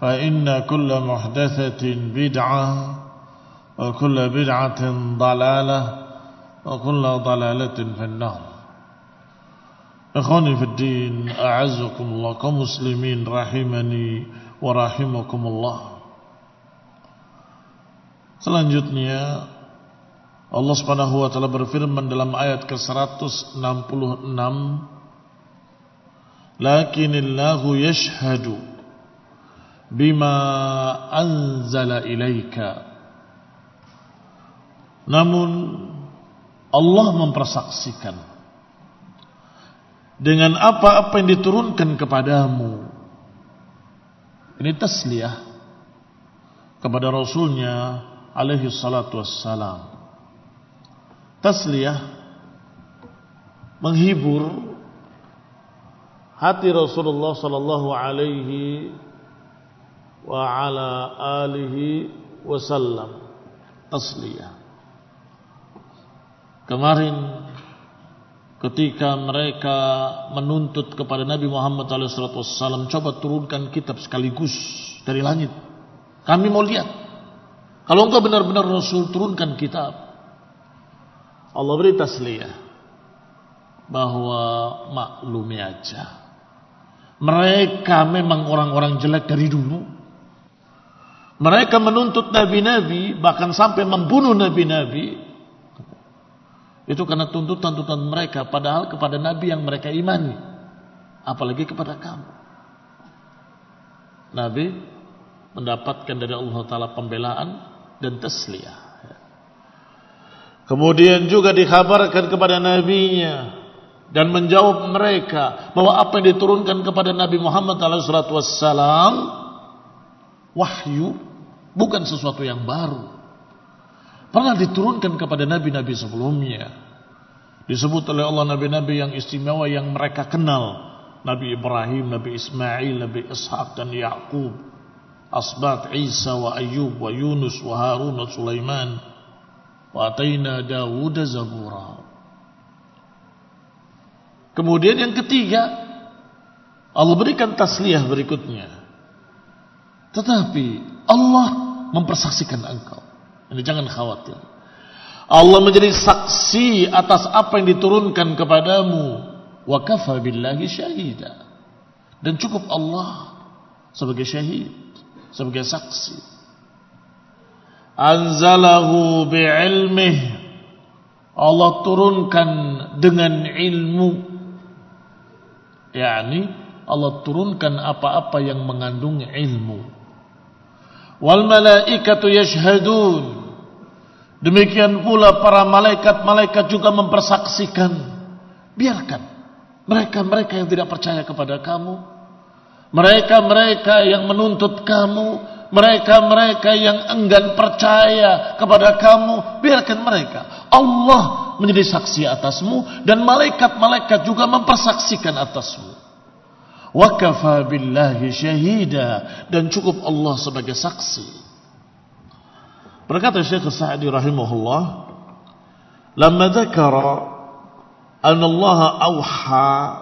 فإن كل محدثة بدعة وكل بدعة ضلالة وكل ضلالة في النار. إخواني في الدين أعزكم الله كمسلمين رحمني ورحمكم الله. Selanjutnya Allah Subhanahu wa taala berfirman dalam ayat ke-166 Lakinillahu yashhadu bima anzala ilaika. Namun Allah mempersaksikan. Dengan apa-apa yang diturunkan kepadamu. Ini tasliyah kepada rasulnya alaihi salatu wassalam. Tasliyah menghibur hati Rasulullah sallallahu alaihi ala alihi wasallam tasliyah kemarin ketika mereka menuntut kepada Nabi Muhammad SAW coba turunkan kitab sekaligus dari langit. Kami mau lihat. Kalau engkau benar-benar Rasul turunkan kitab. Allah beri tasliyah bahwa maklumi aja. Mereka memang orang-orang jelek dari dulu mereka menuntut nabi-nabi bahkan sampai membunuh nabi-nabi itu karena tuntutan-tuntutan mereka padahal kepada nabi yang mereka imani apalagi kepada kamu. Nabi mendapatkan dari Allah taala pembelaan dan tasliyah. Kemudian juga dikabarkan kepada nabinya dan menjawab mereka bahwa apa yang diturunkan kepada Nabi Muhammad SAW wahyu bukan sesuatu yang baru. Pernah diturunkan kepada nabi-nabi sebelumnya. Disebut oleh Allah nabi-nabi yang istimewa yang mereka kenal. Nabi Ibrahim, Nabi Ismail, Nabi Ishaq dan Yaqub. Asbat Isa wa Ayyub wa Yunus wa Harun wa Sulaiman. Wa ataina Dawud Zabura. Kemudian yang ketiga, Allah berikan tasliyah berikutnya. Tetapi Allah mempersaksikan engkau. Ini jangan khawatir. Allah menjadi saksi atas apa yang diturunkan kepadamu Wa kafa syahida. Dan cukup Allah sebagai syahid, sebagai saksi. Anzalahu bi'ilmih. Allah turunkan dengan ilmu. yakni Allah turunkan apa-apa yang mengandung ilmu. Wal malaikatu yashhadun. Demikian pula para malaikat-malaikat juga mempersaksikan. Biarkan mereka-mereka yang tidak percaya kepada kamu, mereka-mereka yang menuntut kamu, mereka-mereka yang enggan percaya kepada kamu, biarkan mereka. Allah menjadi saksi atasmu dan malaikat-malaikat juga mempersaksikan atasmu. Wa kafa billahi syahida dan cukup Allah sebagai saksi. Berkata Syekh Sa'di rahimahullah, "Lamma dzakara أن الله أوحى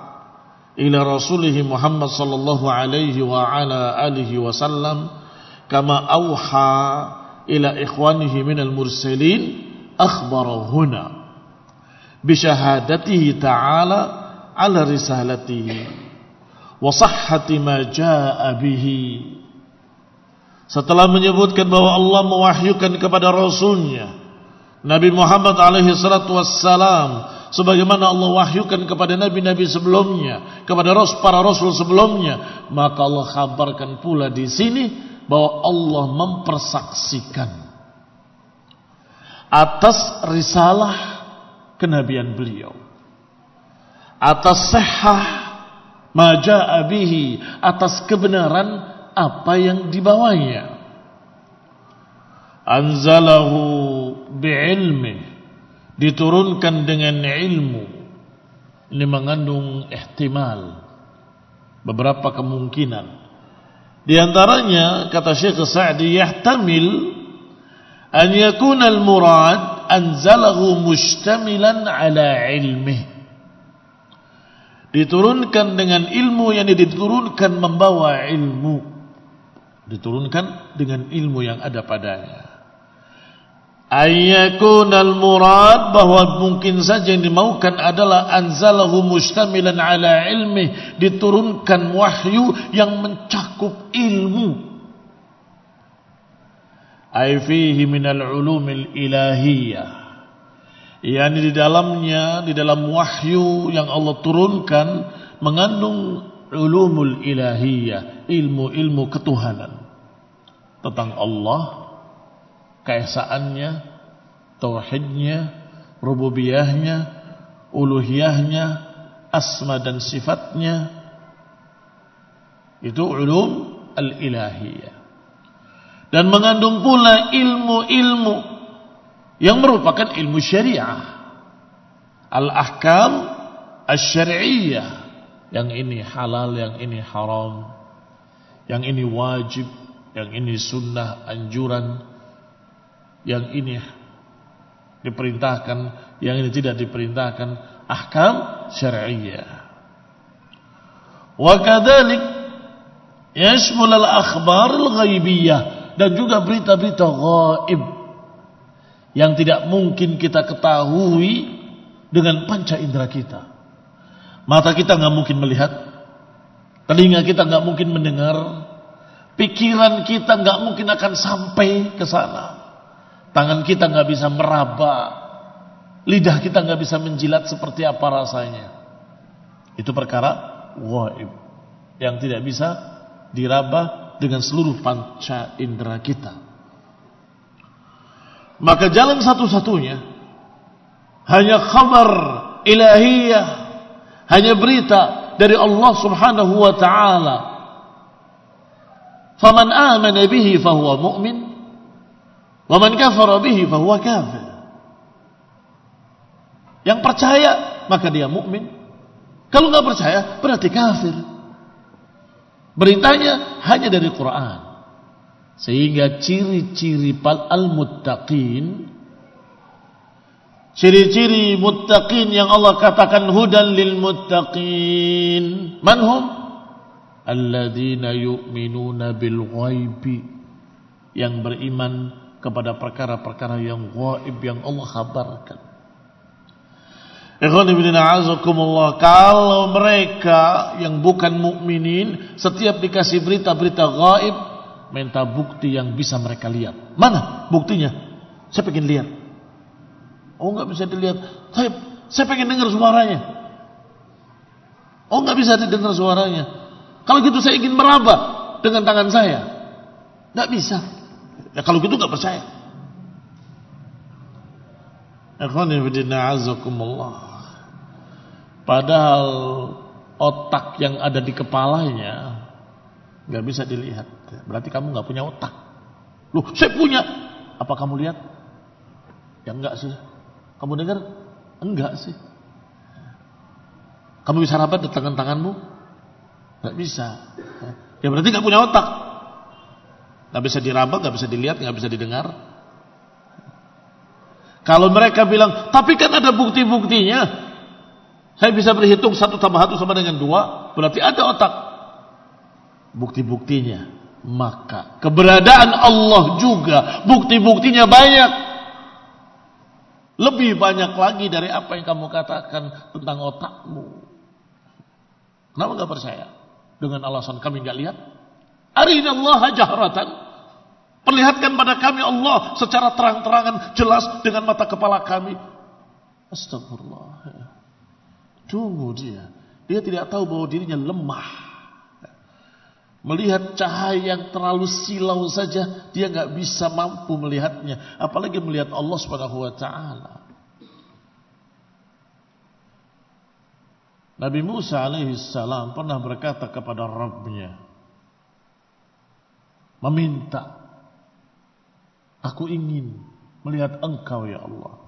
إلى رسوله محمد صلى الله عليه وعلى آله وسلم كما أوحى إلى إخوانه من المرسلين أخبر هنا بشهادته تعالى على wa ma jaa. Setelah menyebutkan bahwa Allah mewahyukan kepada rasulnya Nabi Muhammad alaihi salatu wassalam sebagaimana Allah wahyukan kepada nabi-nabi sebelumnya, kepada ras para rasul sebelumnya, maka Allah khabarkan pula di sini bahwa Allah mempersaksikan atas risalah kenabian beliau. Atas sehat maja'a bihi, atas kebenaran apa yang dibawanya. Anzalahu bi'ilmih diturunkan dengan ilmu. Ini mengandung ihtimal beberapa kemungkinan. Di antaranya kata Syekh Sa'di yahtamil an yakuna al-murad anzalahu mustamilan ala ilmih diturunkan dengan ilmu yang diturunkan membawa ilmu. Diturunkan dengan ilmu yang ada padanya. Al murad bahwa mungkin saja yang dimaukan adalah anzalahu mustamilan ala ilmi. Diturunkan wahyu yang mencakup ilmu. Ay fihi minal ulumil ilahiyah yakni di dalamnya di dalam wahyu yang Allah turunkan mengandung ulumul ilahiyah ilmu-ilmu ketuhanan tentang Allah keesaannya, tauhidnya, rububiyahnya, uluhiyahnya, asma dan sifatnya. Itu ulum al-ilahiyah. Dan mengandung pula ilmu-ilmu yang merupakan ilmu syariah. Al-ahkam al-syari'iyah. Yang ini halal, yang ini haram. Yang ini wajib, yang ini sunnah, anjuran, yang ini diperintahkan, yang ini tidak diperintahkan, ahkam syar'iyyah. Wa kadzalik yashmul al-akhbar al-ghaibiyah dan juga berita-berita gaib yang tidak mungkin kita ketahui dengan panca indera kita. Mata kita nggak mungkin melihat, telinga kita nggak mungkin mendengar, pikiran kita nggak mungkin akan sampai ke sana. Tangan kita nggak bisa meraba, lidah kita nggak bisa menjilat seperti apa rasanya. Itu perkara waib yang tidak bisa diraba dengan seluruh panca indera kita. Maka jalan satu-satunya hanya kabar ilahiyah, hanya berita dari Allah Subhanahu wa taala. Faman amana bihi fahuwa mu'min Wa man kafara bihi fahuwa kafir. Yang percaya maka dia mukmin. Kalau nggak percaya berarti kafir. Beritanya hanya dari Quran. Sehingga ciri-ciri al-muttaqin Ciri-ciri muttaqin yang Allah katakan hudan lil muttaqin. Manhum? Alladzina yu'minuna bil ghaibi. Yang beriman kepada perkara-perkara yang gaib yang Allah kabarkan. Kalau mereka yang bukan mukminin setiap dikasih berita-berita gaib minta bukti yang bisa mereka lihat. Mana buktinya? Saya pengen lihat. Oh nggak bisa dilihat. Saya, saya pengen dengar suaranya. Oh nggak bisa didengar suaranya. Kalau gitu saya ingin meraba dengan tangan saya. Nggak bisa. Ya kalau gitu nggak percaya. Padahal otak yang ada di kepalanya nggak bisa dilihat. Berarti kamu nggak punya otak. Loh, saya punya. Apa kamu lihat? Ya enggak sih. Kamu dengar? Enggak sih. Kamu bisa rapat di tangan-tanganmu? Enggak bisa. Ya berarti nggak punya otak. Nggak bisa diraba, nggak bisa dilihat, nggak bisa didengar. Kalau mereka bilang, tapi kan ada bukti-buktinya. Saya bisa berhitung satu tambah satu sama dengan dua, berarti ada otak. Bukti-buktinya. Maka keberadaan Allah juga bukti-buktinya banyak. Lebih banyak lagi dari apa yang kamu katakan tentang otakmu. Kenapa nggak percaya? Dengan alasan kami nggak lihat. Allah jahratan. Perlihatkan pada kami Allah secara terang-terangan jelas dengan mata kepala kami. Astagfirullah. Tunggu dia. Dia tidak tahu bahwa dirinya lemah. Melihat cahaya yang terlalu silau saja dia nggak bisa mampu melihatnya, apalagi melihat Allah Subhanahu wa taala. Nabi Musa alaihi salam pernah berkata kepada Rabbnya, meminta Aku ingin melihat engkau ya Allah.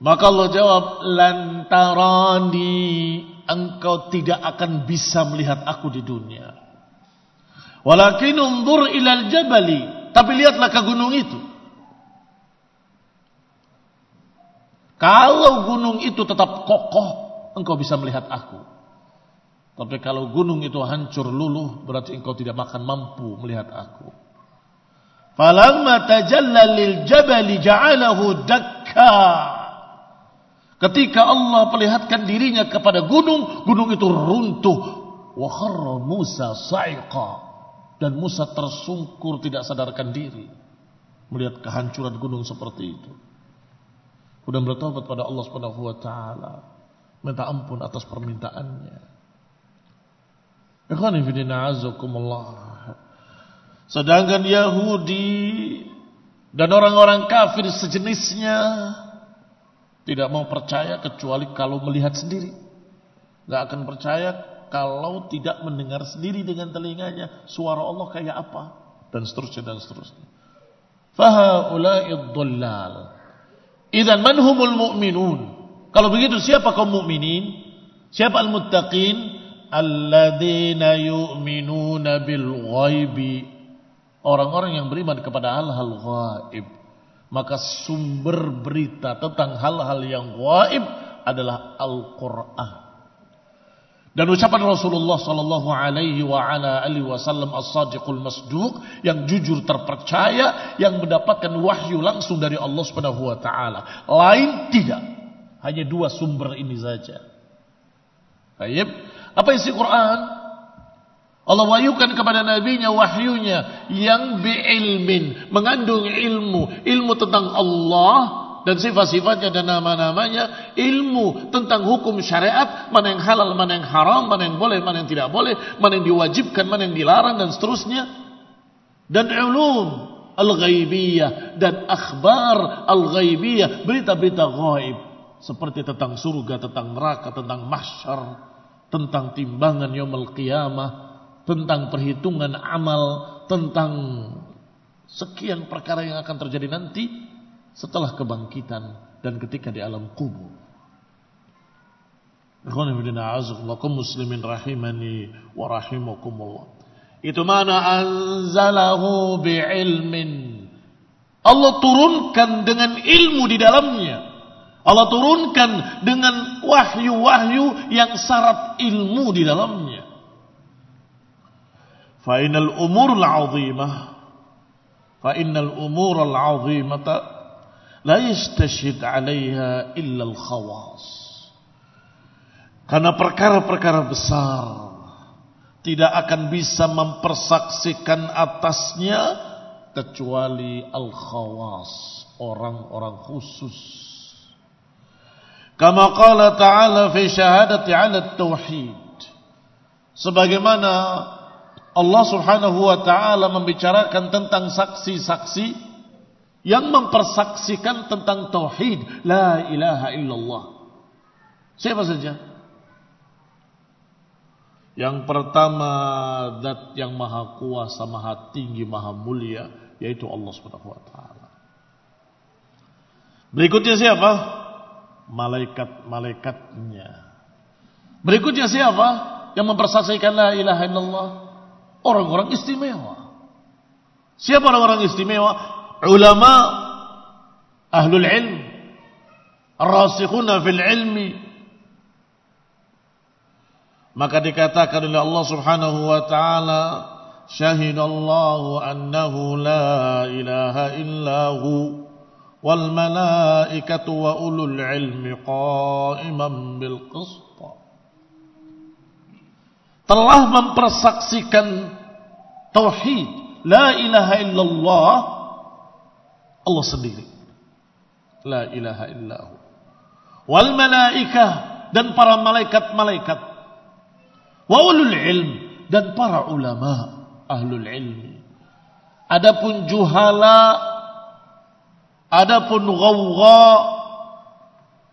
Maka Allah jawab, lantarani engkau tidak akan bisa melihat aku di dunia. Walakin undur ilal jabali. Tapi lihatlah ke gunung itu. Kalau gunung itu tetap kokoh, engkau bisa melihat aku. Tapi kalau gunung itu hancur luluh, berarti engkau tidak akan mampu melihat aku. Falamma tajalla lil jabali ja'alahu dakka. Ketika Allah perlihatkan dirinya kepada gunung, gunung itu runtuh. Wa kharra Musa sa'iqa. Dan Musa tersungkur tidak sadarkan diri. Melihat kehancuran gunung seperti itu. Kemudian bertobat pada Allah Subhanahu wa taala. Minta ampun atas permintaannya. Sedangkan Yahudi dan orang-orang kafir sejenisnya tidak mau percaya kecuali kalau melihat sendiri. Gak akan percaya kalau tidak mendengar sendiri dengan telinganya suara Allah kayak apa dan seterusnya dan seterusnya. Fahaula'id dhullal. Idzan man humul mu'minun? Kalau begitu siapa kaum mukminin? Siapa al-muttaqin? Alladzina yu'minuna bil ghaibi Orang-orang yang beriman kepada hal-hal gaib. Maka sumber berita tentang hal-hal yang gaib adalah Al-Quran. Dan ucapan Rasulullah sallallahu alaihi wa ala alihi wasallam as-sadiqul masduq yang jujur terpercaya yang mendapatkan wahyu langsung dari Allah Subhanahu wa taala. Lain tidak. Hanya dua sumber ini saja. Baik. Apa isi Quran? Allah wahyukan kepada nabinya wahyunya yang biilmin, mengandung ilmu, ilmu tentang Allah dan sifat-sifatnya dan nama-namanya, ilmu tentang hukum syariat, mana yang halal, mana yang haram, mana yang boleh, mana yang tidak boleh, mana yang diwajibkan, mana yang dilarang dan seterusnya. Dan ulum al-ghaibiyah dan akhbar al-ghaibiyah, berita-berita gaib seperti tentang surga, tentang neraka, tentang mahsyar, tentang timbangan yaumul qiyamah, tentang perhitungan amal, tentang sekian perkara yang akan terjadi nanti setelah kebangkitan dan ketika di alam kubur. muslimin rahimani wa rahimakumullah. Itu mana anzalahu bi'ilmin. Allah turunkan dengan ilmu di dalamnya. Allah turunkan dengan wahyu-wahyu yang syarat ilmu di dalamnya fa innal umurul azimah. Fa innal umurul azimata la yastashhid 'alaiha illa al khawas. Karena perkara-perkara besar tidak akan bisa mempersaksikan atasnya kecuali al khawas orang-orang khusus. Kama qala ta'ala fi syahadati 'ala tauhid. Sebagaimana Allah Subhanahu wa taala membicarakan tentang saksi-saksi yang mempersaksikan tentang tauhid la ilaha illallah. Siapa saja? Yang pertama zat yang maha kuasa, maha tinggi, maha mulia yaitu Allah Subhanahu wa taala. Berikutnya siapa? Malaikat-malaikatnya. Berikutnya siapa yang mempersaksikan la ilaha illallah? Orang-orang istimewa. Siapa orang-orang istimewa? ulama ahlul ilm rasikhuna fil ilmi maka dikatakan oleh Allah Subhanahu wa taala syahidallahu annahu la ilaha illahu wal malaikatu wa ulul ilmi qa'iman bil qist telah mempersaksikan tauhid la ilaha illallah Allah sendiri. La ilaha illahu. Wal malaikah dan para malaikat-malaikat. Wa ulul ilm dan para ulama ahlul ilmi. Adapun juhala, adapun ghawgha,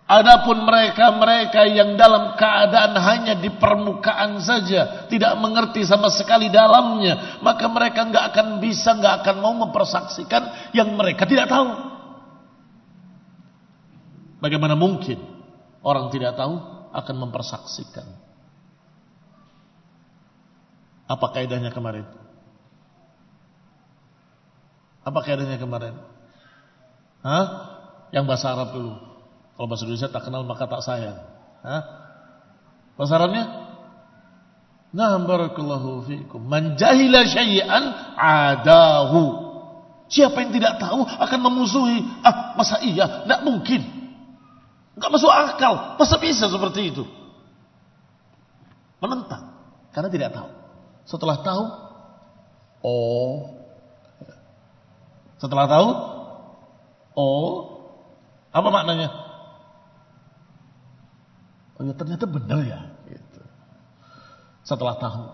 Adapun mereka-mereka yang dalam keadaan hanya di permukaan saja, tidak mengerti sama sekali dalamnya, maka mereka nggak akan bisa, nggak akan mau mempersaksikan yang mereka tidak tahu. Bagaimana mungkin orang tidak tahu akan mempersaksikan? Apa kaidahnya kemarin? Apa kaidahnya kemarin? Hah? Yang bahasa Arab dulu. Kalau bahasa Indonesia tak kenal maka tak sayang. Hah? Bahasa Arabnya? Nah, barakallahu fiikum. Man jahila syai'an adahu. Siapa yang tidak tahu akan memusuhi. Ah, masa iya? Tidak mungkin. Enggak masuk akal. Masa bisa seperti itu? Menentang. Karena tidak tahu. Setelah tahu, oh. Setelah tahu, oh. Apa maknanya? Oh ya ternyata benar ya. Gitu. Setelah tahu.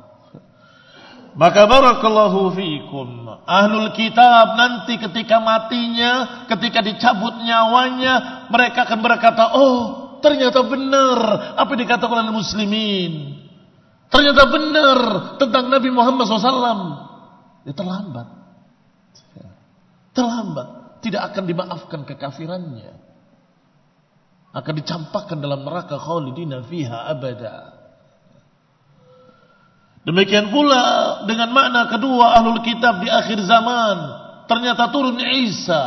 Maka barakallahu fiikum. Ahlul kitab nanti ketika matinya, ketika dicabut nyawanya, mereka akan berkata, oh ternyata benar apa yang dikatakan oleh muslimin. Ternyata benar tentang Nabi Muhammad SAW. Ya terlambat. Terlambat. Tidak akan dimaafkan kekafirannya akan dicampakkan dalam neraka khalidina fiha abada. Demikian pula dengan makna kedua ahlul kitab di akhir zaman. Ternyata turun Isa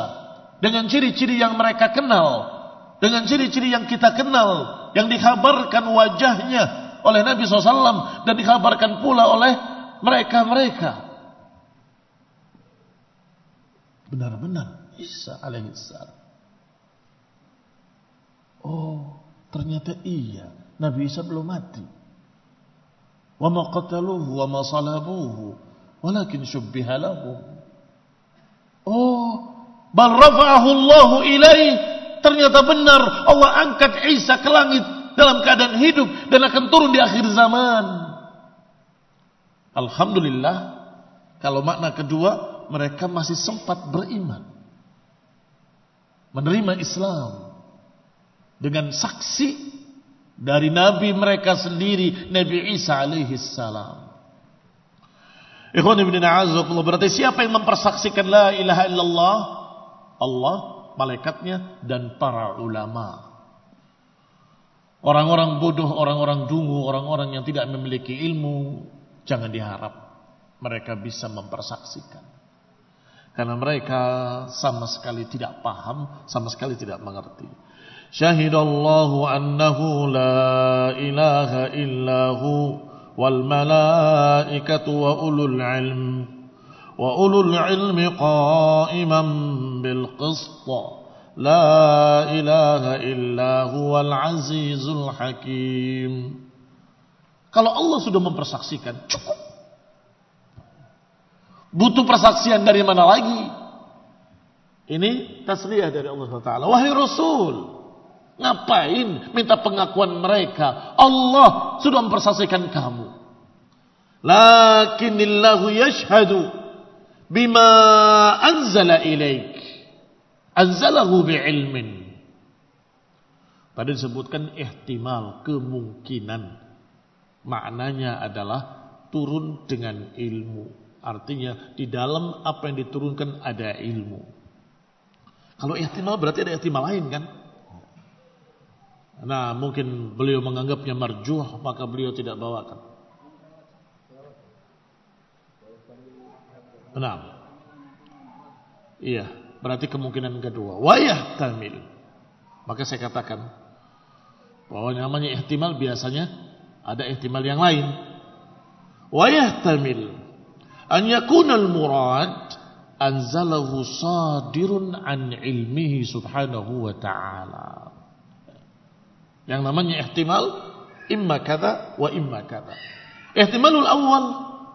dengan ciri-ciri yang mereka kenal. Dengan ciri-ciri yang kita kenal. Yang dikhabarkan wajahnya oleh Nabi SAW. Dan dikhabarkan pula oleh mereka-mereka. Benar-benar Isa alaihissalam. Oh, ternyata iya. Nabi Isa belum mati. Wa ma qataluhu wa ma salabuhu walakin syubbiha lahum. Oh, bal rafa'ahu Allah ilaih. Ternyata benar Allah angkat Isa ke langit dalam keadaan hidup dan akan turun di akhir zaman. Alhamdulillah kalau makna kedua mereka masih sempat beriman. Menerima Islam dengan saksi dari nabi mereka sendiri Nabi Isa alaihi salam. Berarti siapa yang mempersaksikan la ilaha illallah? Allah, malaikatnya dan para ulama. Orang-orang bodoh, orang-orang dungu, orang-orang yang tidak memiliki ilmu, jangan diharap mereka bisa mempersaksikan. Karena mereka sama sekali tidak paham, sama sekali tidak mengerti. شهد الله أنه لا إله إلا هو والملائكة وأولو العلم وأولو العلم قائما بالقسط La ilaha illa huwal azizul hakim. Kalau Allah sudah mempersaksikan, cukup. Butuh persaksian dari mana lagi? Ini tasriyah dari Allah Taala. Wahai Rasul, ngapain minta pengakuan mereka? Allah sudah mempersaksikan kamu. Lakinillahu yashhadu bima anzala ilaik. Anzalahu bi'ilmin. Tadi disebutkan ihtimal, kemungkinan. Maknanya adalah turun dengan ilmu. Artinya di dalam apa yang diturunkan ada ilmu. Kalau ihtimal berarti ada ihtimal lain kan? Nah mungkin beliau menganggapnya marjuh maka beliau tidak bawakan. Benar. Iya, berarti kemungkinan kedua. Wayah tamil. Maka saya katakan bahwa namanya ihtimal biasanya ada ihtimal yang lain. Wayah tamil an yakuna al-murad anzalahu sadirun an ilmihi subhanahu wa ta'ala. Yang namanya ihtimal imma kada wa imma kada. Ihtimalul awal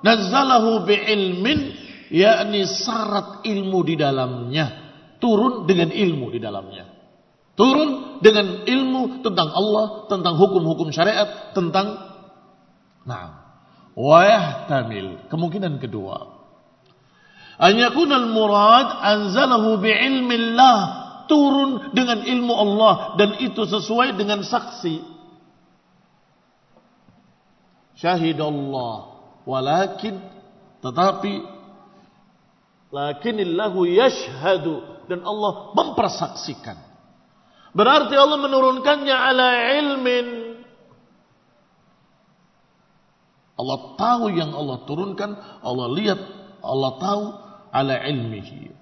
nazzalahu bi ilmin yakni syarat ilmu di dalamnya turun dengan ilmu di dalamnya. Turun dengan ilmu tentang Allah, tentang hukum-hukum syariat, tentang nah wa yahtamil kemungkinan kedua an yakuna al murad anzalahu bi ilmillah turun dengan ilmu Allah dan itu sesuai dengan saksi. Syahidallah. Walakin tetapi lakinillahu yashhadu. Dan Allah mempersaksikan. Berarti Allah menurunkannya ala ilmin. Allah tahu yang Allah turunkan, Allah lihat, Allah tahu ala ilmihi.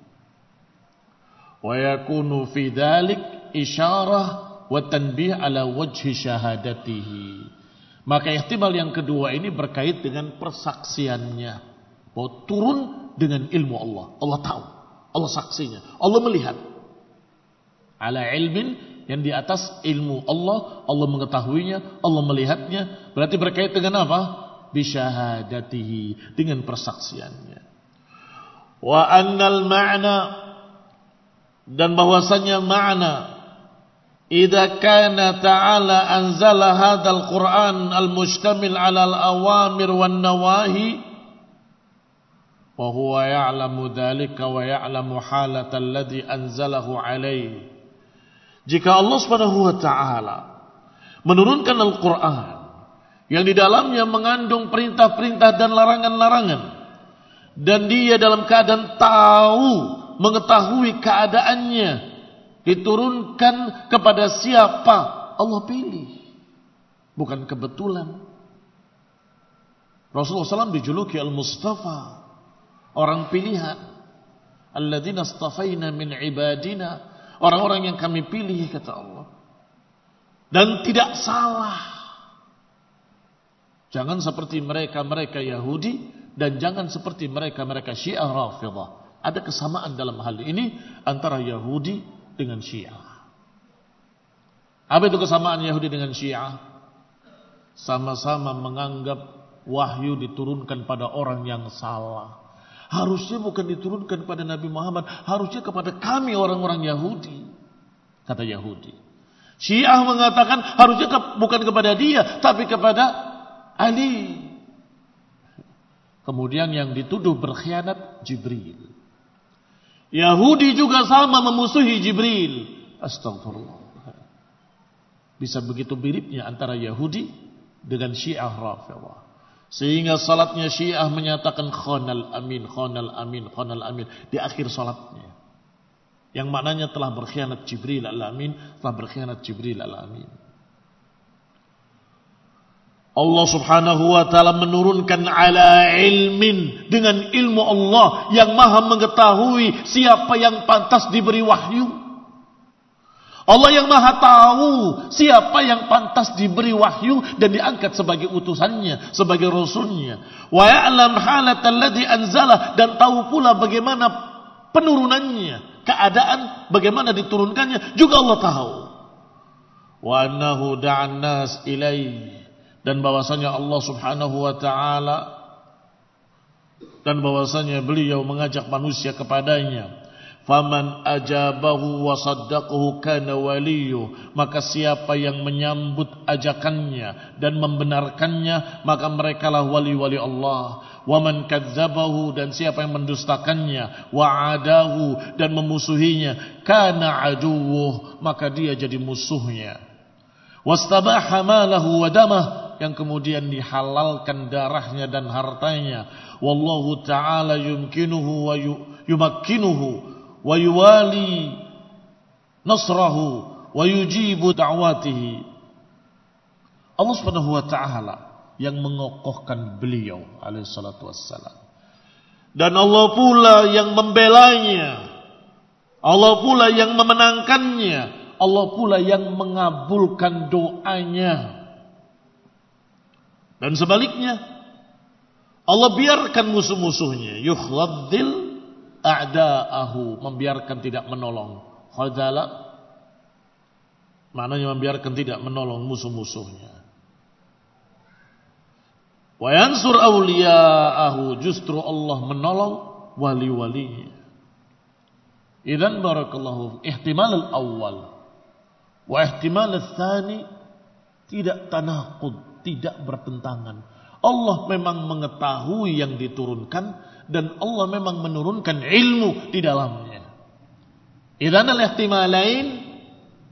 Wa yakunu fi dhalik isyarah wa tanbih ala wajhi syahadatihi. Maka ihtimal yang kedua ini berkait dengan persaksiannya. Bahwa turun dengan ilmu Allah. Allah tahu. Allah saksinya. Allah melihat. Ala ilmin yang di atas ilmu Allah. Allah mengetahuinya. Allah melihatnya. Berarti berkait dengan apa? bisyahadatihi dengan persaksiannya. Wa annal ma'na dan bahwasanya makna idza kana ta'ala anzala hadzal Qur'an al-mustamil 'ala al-awamir wan nawahi wa huwa ya'lamu dhalika wa ya'lamu halata alladhi anzalahu 'alaihi jika Allah Subhanahu wa taala menurunkan Al-Qur'an yang di dalamnya mengandung perintah-perintah dan larangan-larangan dan dia dalam keadaan tahu mengetahui keadaannya diturunkan kepada siapa Allah pilih. Bukan kebetulan. Rasulullah SAW dijuluki Al-Mustafa orang pilihan. Alladzina astafaina min ibadina orang-orang yang kami pilih kata Allah. Dan tidak salah. Jangan seperti mereka-mereka Yahudi dan jangan seperti mereka-mereka Syiah Rafidah. Ada kesamaan dalam hal ini antara Yahudi dengan Syiah. Apa itu kesamaan Yahudi dengan Syiah? Sama-sama menganggap wahyu diturunkan pada orang yang salah. Harusnya bukan diturunkan pada Nabi Muhammad, harusnya kepada kami orang-orang Yahudi. Kata Yahudi. Syiah mengatakan harusnya bukan kepada dia, tapi kepada Ali. Kemudian yang dituduh berkhianat Jibril. Yahudi juga sama memusuhi Jibril. Astagfirullah. Bisa begitu miripnya antara Yahudi dengan Syiah Rafidah. Sehingga salatnya Syiah menyatakan khonal amin, khonal amin, khonal amin di akhir salatnya. Yang maknanya telah berkhianat Jibril al-Amin, telah berkhianat Jibril al-Amin. Allah subhanahu wa ta'ala menurunkan ala ilmin dengan ilmu Allah yang maha mengetahui siapa yang pantas diberi wahyu. Allah yang maha tahu siapa yang pantas diberi wahyu dan diangkat sebagai utusannya, sebagai rasulnya. Wa ya'lam halatal ladzi anzalah dan tahu pula bagaimana penurunannya, keadaan bagaimana diturunkannya juga Allah tahu. Wa annahu da'an nas ilaih dan bahwasanya Allah Subhanahu wa taala dan bahwasanya beliau mengajak manusia kepadanya Faman ajabahu wa saddaqahu kana waliyu. Maka siapa yang menyambut ajakannya dan membenarkannya, maka merekalah wali-wali Allah. Waman kadzabahu dan siapa yang mendustakannya, wa adahu dan memusuhinya, kana aduwuh, maka dia jadi musuhnya. Wastabaha malahu wa damah yang kemudian dihalalkan darahnya dan hartanya. Wallahu ta'ala yumkinuhu wa yumakkinuhu wa yuwali nasrahu wa yujibu da'watihi. Allah Subhanahu wa taala yang mengokohkan beliau alaihi salatu wassalam. Dan Allah pula yang membelanya. Allah pula yang memenangkannya. Allah pula yang mengabulkan doanya dan sebaliknya Allah biarkan musuh-musuhnya yukhladdil a'da'ahu membiarkan tidak menolong. Khadala maknanya membiarkan tidak menolong musuh-musuhnya. Wa yansur awliya'ahu justru Allah menolong wali-walinya. Idan barakallahu ihtimal al-awwal. Wa ihtimal al-thani tidak tanaqud tidak bertentangan Allah memang mengetahui yang diturunkan dan Allah memang menurunkan ilmu di dalamnya. Idan al lain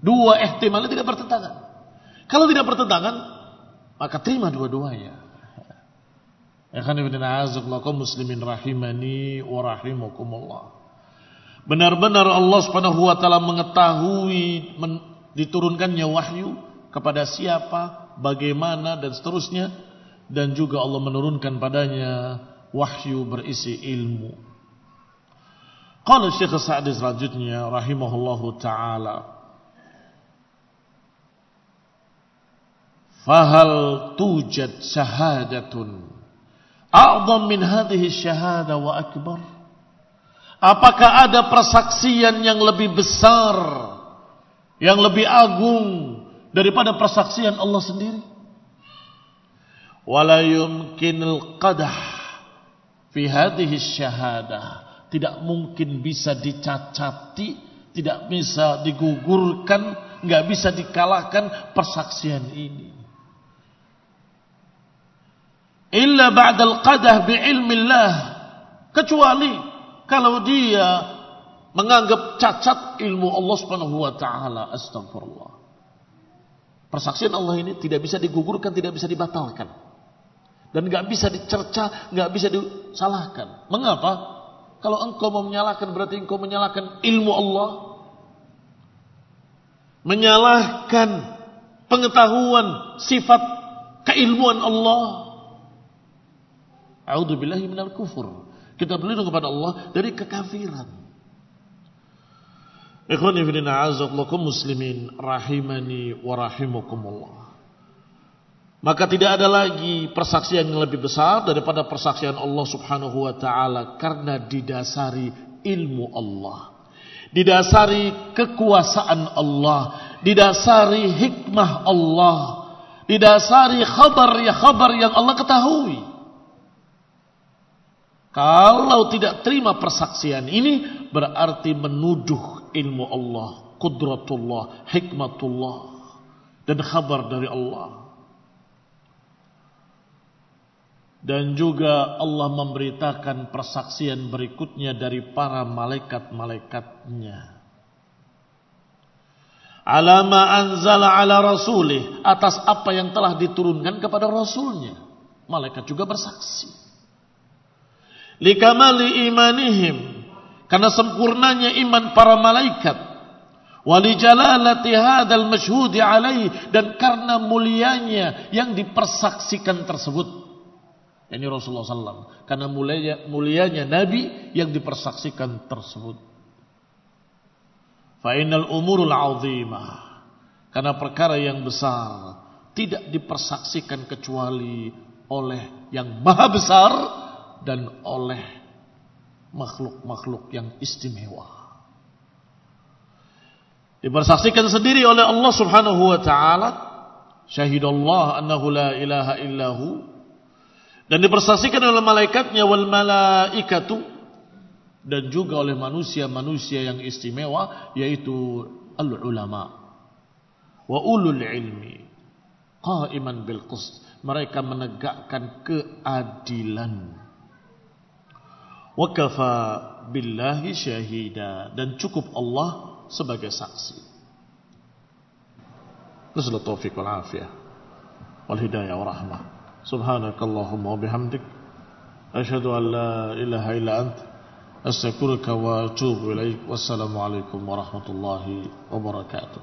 dua ihtimal tidak bertentangan. Kalau tidak bertentangan, maka terima dua-duanya. Ikhwan ibn a'azakum muslimin rahimani wa rahimakumullah. Benar-benar Allah Subhanahu wa taala mengetahui men, diturunkannya wahyu kepada siapa, bagaimana dan seterusnya. Dan juga Allah menurunkan padanya wahyu berisi ilmu. Qala Syekh Sa'di selanjutnya rahimahullahu taala. Fahal tujad syahadatun? A'zam min hadhihi syahada wa akbar? Apakah ada persaksian yang lebih besar yang lebih agung daripada persaksian Allah sendiri? Wala yumkinul qadah fi hadhihi syahadah tidak mungkin bisa dicacati, tidak bisa digugurkan, nggak bisa dikalahkan persaksian ini. Illa ba'dal qadah bi ilmillah kecuali kalau dia menganggap cacat ilmu Allah Subhanahu wa taala. Astagfirullah. Persaksian Allah ini tidak bisa digugurkan, tidak bisa dibatalkan. Dan nggak bisa dicerca, nggak bisa disalahkan. Mengapa? Kalau engkau mau menyalahkan berarti engkau menyalahkan ilmu Allah. Menyalahkan pengetahuan sifat keilmuan Allah. A'udzubillahi minal kufur. Kita berlindung kepada Allah dari kekafiran. Ikhwani fi din muslimin rahimani wa rahimakumullah. Maka tidak ada lagi persaksian yang lebih besar daripada persaksian Allah Subhanahu wa taala karena didasari ilmu Allah. Didasari kekuasaan Allah, didasari hikmah Allah, didasari khabar ya khabar yang Allah ketahui. Kalau tidak terima persaksian ini berarti menuduh ilmu Allah, kudratullah, hikmatullah dan khabar dari Allah. Dan juga Allah memberitakan persaksian berikutnya dari para malaikat-malaikatnya. Alama anzala ala rasulih. Atas apa yang telah diturunkan kepada rasulnya. Malaikat juga bersaksi. Likamali imanihim. Karena sempurnanya iman para malaikat. Walijalalati hadal masyhudi alaih. Dan karena mulianya yang dipersaksikan tersebut. Ini Rasulullah SAW. Karena mulianya, mulianya Nabi yang dipersaksikan tersebut. Fa'inal umurul azimah. Karena perkara yang besar tidak dipersaksikan kecuali oleh yang maha besar dan oleh makhluk-makhluk yang istimewa. Dipersaksikan sendiri oleh Allah Subhanahu wa taala. Syahidallah annahu la ilaha illahu. Dan dipersaksikan oleh malaikatnya wal malaikatu dan juga oleh manusia-manusia yang istimewa yaitu al ulama wa ulul ilmi qaiman bil qist mereka menegakkan keadilan وكفى بالله شهيدا. Dan cukup Allah sebagai saksi. نسأل التوفيق والعافية والهداية ورحمة سبحانك اللهم وبحمدك أشهد أن لا إله إلا أنت أستغفرك وأتوب إليك والسلام عليكم ورحمة الله وبركاته